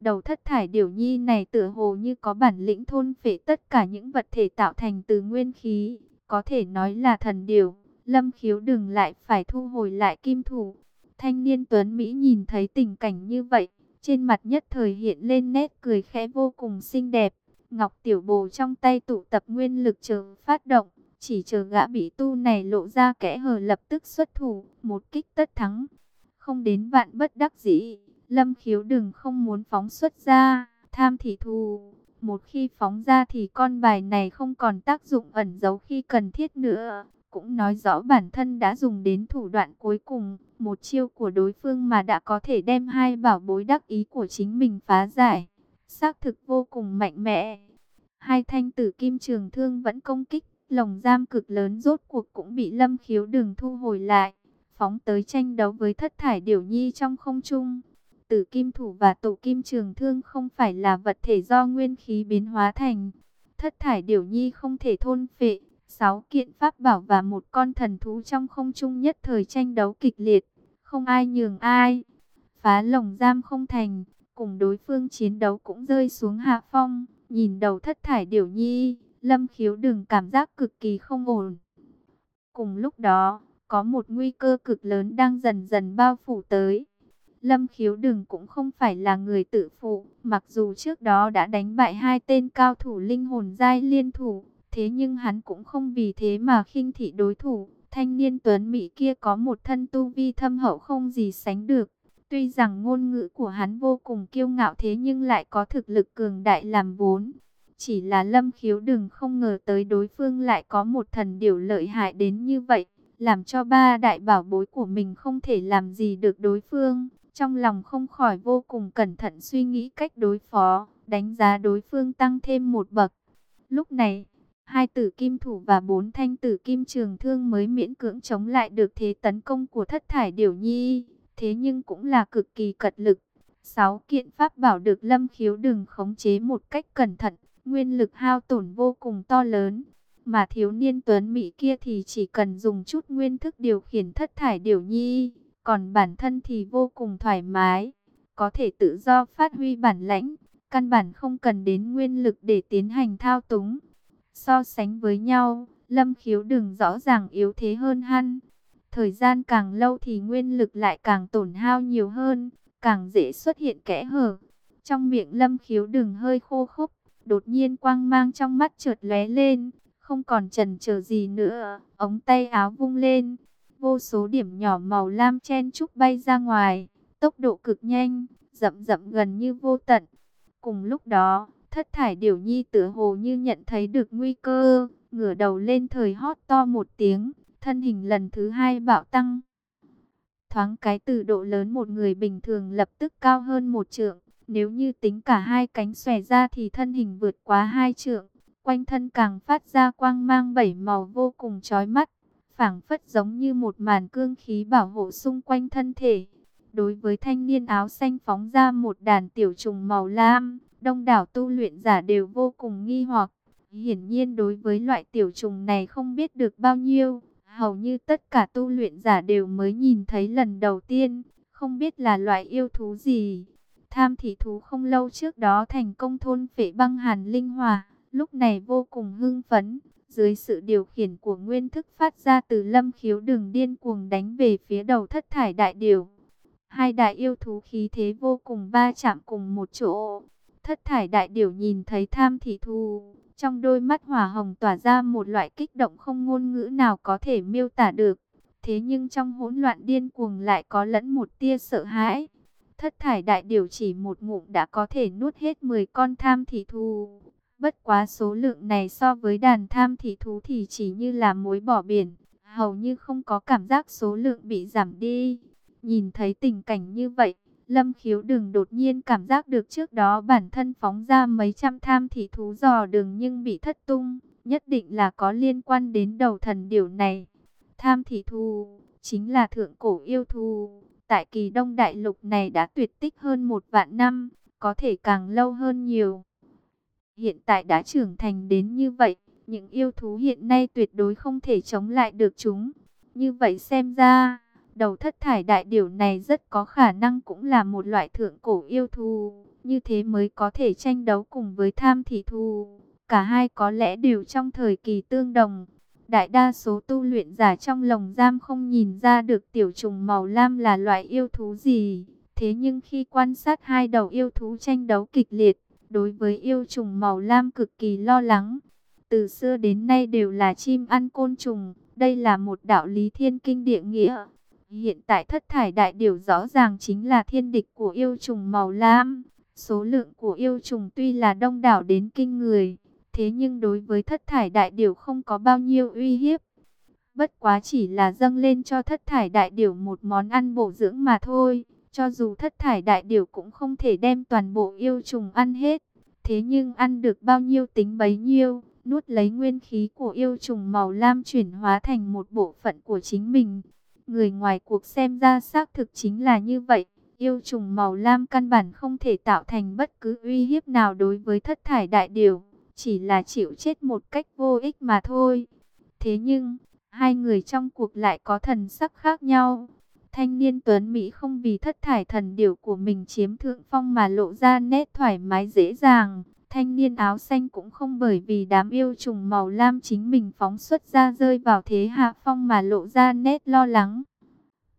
Đầu thất thải điểu nhi này tựa hồ như có bản lĩnh thôn phệ tất cả những vật thể tạo thành từ nguyên khí, có thể nói là thần điểu. Lâm khiếu đừng lại phải thu hồi lại kim thủ. Thanh niên Tuấn Mỹ nhìn thấy tình cảnh như vậy, trên mặt nhất thời hiện lên nét cười khẽ vô cùng xinh đẹp. Ngọc Tiểu Bồ trong tay tụ tập nguyên lực chờ phát động, chỉ chờ gã bị tu này lộ ra kẽ hở lập tức xuất thủ, một kích tất thắng. Không đến vạn bất đắc dĩ, Lâm Khiếu đừng không muốn phóng xuất ra, tham thì thù. Một khi phóng ra thì con bài này không còn tác dụng ẩn giấu khi cần thiết nữa. Cũng nói rõ bản thân đã dùng đến thủ đoạn cuối cùng, một chiêu của đối phương mà đã có thể đem hai bảo bối đắc ý của chính mình phá giải. Xác thực vô cùng mạnh mẽ. Hai thanh tử kim trường thương vẫn công kích, lồng giam cực lớn rốt cuộc cũng bị lâm khiếu đường thu hồi lại. Phóng tới tranh đấu với thất thải điểu nhi trong không trung. Tử kim thủ và tổ kim trường thương không phải là vật thể do nguyên khí biến hóa thành. Thất thải điểu nhi không thể thôn phệ. Sáu kiện pháp bảo và một con thần thú trong không trung nhất thời tranh đấu kịch liệt. Không ai nhường ai. Phá lồng giam không thành. Cùng đối phương chiến đấu cũng rơi xuống hạ phong. Nhìn đầu thất thải điểu nhi. Lâm khiếu đừng cảm giác cực kỳ không ổn. Cùng lúc đó, có một nguy cơ cực lớn đang dần dần bao phủ tới. Lâm khiếu đừng cũng không phải là người tự phụ, mặc dù trước đó đã đánh bại hai tên cao thủ linh hồn giai liên thủ, thế nhưng hắn cũng không vì thế mà khinh thị đối thủ. Thanh niên tuấn Mỹ kia có một thân tu vi thâm hậu không gì sánh được. Tuy rằng ngôn ngữ của hắn vô cùng kiêu ngạo thế nhưng lại có thực lực cường đại làm vốn. Chỉ là lâm khiếu đừng không ngờ tới đối phương lại có một thần điều lợi hại đến như vậy, làm cho ba đại bảo bối của mình không thể làm gì được đối phương. Trong lòng không khỏi vô cùng cẩn thận suy nghĩ cách đối phó, đánh giá đối phương tăng thêm một bậc. Lúc này, hai tử kim thủ và bốn thanh tử kim trường thương mới miễn cưỡng chống lại được thế tấn công của thất thải điểu nhi, thế nhưng cũng là cực kỳ cật lực. Sáu kiện pháp bảo được lâm khiếu đừng khống chế một cách cẩn thận, nguyên lực hao tổn vô cùng to lớn. Mà thiếu niên tuấn Mỹ kia thì chỉ cần dùng chút nguyên thức điều khiển thất thải điểu nhi, còn bản thân thì vô cùng thoải mái, có thể tự do phát huy bản lãnh, căn bản không cần đến nguyên lực để tiến hành thao túng. So sánh với nhau, Lâm Khiếu đừng rõ ràng yếu thế hơn hắn. Thời gian càng lâu thì nguyên lực lại càng tổn hao nhiều hơn, càng dễ xuất hiện kẽ hở. Trong miệng Lâm Khiếu đừng hơi khô khốc, đột nhiên quang mang trong mắt chợt lóe lên, không còn chần chờ gì nữa, ống tay áo vung lên, vô số điểm nhỏ màu lam chen chúc bay ra ngoài, tốc độ cực nhanh, rậm rậm gần như vô tận. Cùng lúc đó, thất thải điểu nhi tựa hồ như nhận thấy được nguy cơ, ngửa đầu lên thời hót to một tiếng, thân hình lần thứ hai bạo tăng. Thoáng cái từ độ lớn một người bình thường lập tức cao hơn một trượng, nếu như tính cả hai cánh xòe ra thì thân hình vượt quá hai trượng, quanh thân càng phát ra quang mang bảy màu vô cùng chói mắt phảng phất giống như một màn cương khí bảo hộ xung quanh thân thể. Đối với thanh niên áo xanh phóng ra một đàn tiểu trùng màu lam, đông đảo tu luyện giả đều vô cùng nghi hoặc. Hiển nhiên đối với loại tiểu trùng này không biết được bao nhiêu, hầu như tất cả tu luyện giả đều mới nhìn thấy lần đầu tiên, không biết là loại yêu thú gì. Tham thị thú không lâu trước đó thành công thôn phệ băng hàn linh hỏa, lúc này vô cùng hưng phấn, Dưới sự điều khiển của nguyên thức phát ra từ lâm khiếu đường điên cuồng đánh về phía đầu thất thải đại điểu. Hai đại yêu thú khí thế vô cùng va chạm cùng một chỗ. Thất thải đại điểu nhìn thấy tham thị thu Trong đôi mắt hỏa hồng tỏa ra một loại kích động không ngôn ngữ nào có thể miêu tả được. Thế nhưng trong hỗn loạn điên cuồng lại có lẫn một tia sợ hãi. Thất thải đại điểu chỉ một ngụm đã có thể nuốt hết 10 con tham thị thu Bất quá số lượng này so với đàn tham thị thú thì chỉ như là mối bỏ biển. Hầu như không có cảm giác số lượng bị giảm đi. Nhìn thấy tình cảnh như vậy, Lâm khiếu đừng đột nhiên cảm giác được trước đó bản thân phóng ra mấy trăm tham thị thú dò đường nhưng bị thất tung. Nhất định là có liên quan đến đầu thần điều này. Tham thị thú chính là thượng cổ yêu thú. Tại kỳ đông đại lục này đã tuyệt tích hơn một vạn năm, có thể càng lâu hơn nhiều. Hiện tại đã trưởng thành đến như vậy, những yêu thú hiện nay tuyệt đối không thể chống lại được chúng. Như vậy xem ra, đầu thất thải đại điểu này rất có khả năng cũng là một loại thượng cổ yêu thú. Như thế mới có thể tranh đấu cùng với tham thị thú. Cả hai có lẽ đều trong thời kỳ tương đồng. Đại đa số tu luyện giả trong lồng giam không nhìn ra được tiểu trùng màu lam là loại yêu thú gì. Thế nhưng khi quan sát hai đầu yêu thú tranh đấu kịch liệt, đối với yêu trùng màu lam cực kỳ lo lắng. Từ xưa đến nay đều là chim ăn côn trùng, đây là một đạo lý thiên kinh địa nghĩa. Hiện tại thất thải đại điểu rõ ràng chính là thiên địch của yêu trùng màu lam. Số lượng của yêu trùng tuy là đông đảo đến kinh người, thế nhưng đối với thất thải đại điểu không có bao nhiêu uy hiếp. Bất quá chỉ là dâng lên cho thất thải đại điểu một món ăn bổ dưỡng mà thôi. Cho dù thất thải đại điểu cũng không thể đem toàn bộ yêu trùng ăn hết. Thế nhưng ăn được bao nhiêu tính bấy nhiêu, nuốt lấy nguyên khí của yêu trùng màu lam chuyển hóa thành một bộ phận của chính mình. Người ngoài cuộc xem ra xác thực chính là như vậy. Yêu trùng màu lam căn bản không thể tạo thành bất cứ uy hiếp nào đối với thất thải đại điều. Chỉ là chịu chết một cách vô ích mà thôi. Thế nhưng, hai người trong cuộc lại có thần sắc khác nhau. Thanh niên Tuấn Mỹ không vì thất thải thần điểu của mình chiếm thượng phong mà lộ ra nét thoải mái dễ dàng. Thanh niên áo xanh cũng không bởi vì đám yêu trùng màu lam chính mình phóng xuất ra rơi vào thế hạ phong mà lộ ra nét lo lắng.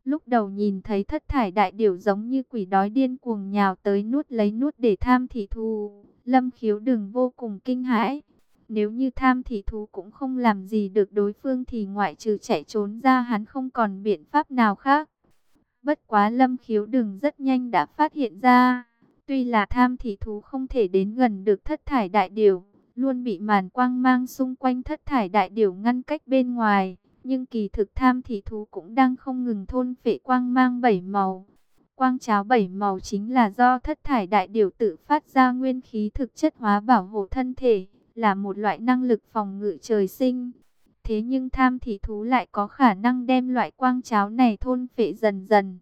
Lúc đầu nhìn thấy thất thải đại điểu giống như quỷ đói điên cuồng nhào tới nuốt lấy nuốt để tham thị thù. Lâm khiếu đừng vô cùng kinh hãi. Nếu như tham thị thú cũng không làm gì được đối phương thì ngoại trừ chạy trốn ra hắn không còn biện pháp nào khác. Bất quá lâm khiếu đừng rất nhanh đã phát hiện ra. Tuy là tham thì thú không thể đến gần được thất thải đại điểu, luôn bị màn quang mang xung quanh thất thải đại điểu ngăn cách bên ngoài. Nhưng kỳ thực tham thì thú cũng đang không ngừng thôn phệ quang mang bảy màu. Quang cháo bảy màu chính là do thất thải đại điểu tự phát ra nguyên khí thực chất hóa bảo hộ thân thể, là một loại năng lực phòng ngự trời sinh. Thế nhưng tham thị thú lại có khả năng đem loại quang cháo này thôn phệ dần dần.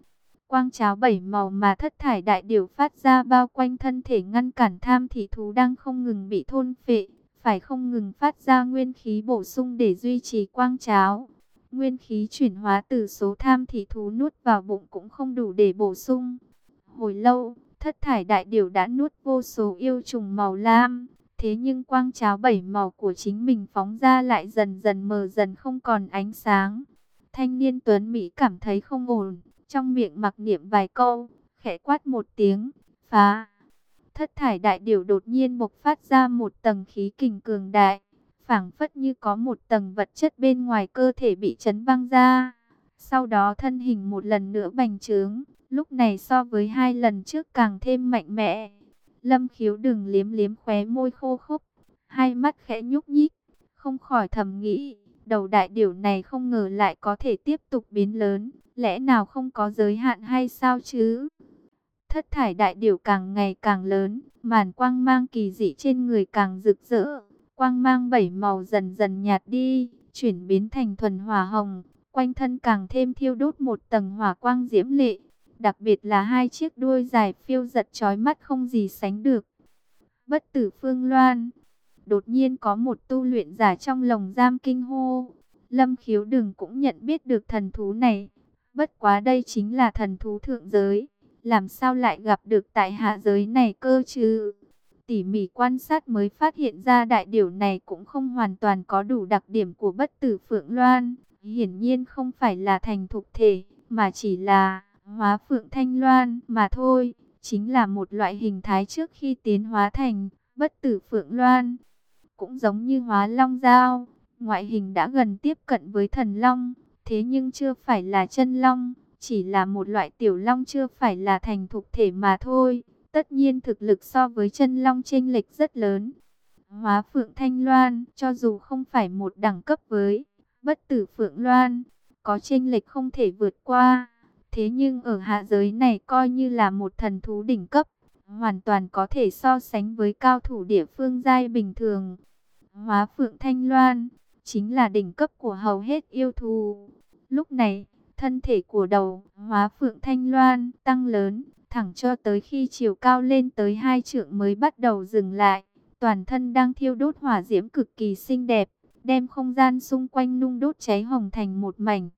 Quang cháo bảy màu mà thất thải đại điểu phát ra bao quanh thân thể ngăn cản tham thị thú đang không ngừng bị thôn phệ. Phải không ngừng phát ra nguyên khí bổ sung để duy trì quang cháo. Nguyên khí chuyển hóa từ số tham thị thú nuốt vào bụng cũng không đủ để bổ sung. Hồi lâu, thất thải đại điểu đã nuốt vô số yêu trùng màu lam. Thế nhưng quang cháo bảy màu của chính mình phóng ra lại dần dần mờ dần không còn ánh sáng. Thanh niên Tuấn Mỹ cảm thấy không ổn, trong miệng mặc niệm vài câu, khẽ quát một tiếng, phá. Thất thải đại điểu đột nhiên bộc phát ra một tầng khí kình cường đại, phảng phất như có một tầng vật chất bên ngoài cơ thể bị chấn văng ra. Sau đó thân hình một lần nữa bành trướng, lúc này so với hai lần trước càng thêm mạnh mẽ. Lâm khiếu đừng liếm liếm khóe môi khô khốc, hai mắt khẽ nhúc nhích, không khỏi thầm nghĩ, đầu đại điểu này không ngờ lại có thể tiếp tục biến lớn, lẽ nào không có giới hạn hay sao chứ? Thất thải đại điểu càng ngày càng lớn, màn quang mang kỳ dị trên người càng rực rỡ, quang mang bảy màu dần dần nhạt đi, chuyển biến thành thuần hỏa hồng, quanh thân càng thêm thiêu đốt một tầng hỏa quang diễm lệ, đặc biệt là hai chiếc đuôi dài phiêu giật chói mắt không gì sánh được. Bất tử phương loan, đột nhiên có một tu luyện giả trong lồng giam kinh hô, lâm khiếu đừng cũng nhận biết được thần thú này, bất quá đây chính là thần thú thượng giới, làm sao lại gặp được tại hạ giới này cơ chứ? tỉ mỉ quan sát mới phát hiện ra đại điểu này cũng không hoàn toàn có đủ đặc điểm của bất tử Phượng Loan. Hiển nhiên không phải là thành thục thể, mà chỉ là hóa Phượng Thanh Loan mà thôi. Chính là một loại hình thái trước khi tiến hóa thành bất tử Phượng Loan. Cũng giống như hóa Long dao ngoại hình đã gần tiếp cận với thần Long, thế nhưng chưa phải là chân Long, chỉ là một loại tiểu Long chưa phải là thành thục thể mà thôi. Tất nhiên thực lực so với chân long chênh lệch rất lớn. Hóa Phượng Thanh Loan, cho dù không phải một đẳng cấp với bất tử Phượng Loan, có chênh lệch không thể vượt qua. Thế nhưng ở hạ giới này coi như là một thần thú đỉnh cấp, hoàn toàn có thể so sánh với cao thủ địa phương giai bình thường. Hóa Phượng Thanh Loan, chính là đỉnh cấp của hầu hết yêu thú. Lúc này, thân thể của đầu Hóa Phượng Thanh Loan tăng lớn, thẳng cho tới khi chiều cao lên tới hai trượng mới bắt đầu dừng lại. Toàn thân đang thiêu đốt hỏa diễm cực kỳ xinh đẹp, đem không gian xung quanh nung đốt cháy hồng thành một mảnh.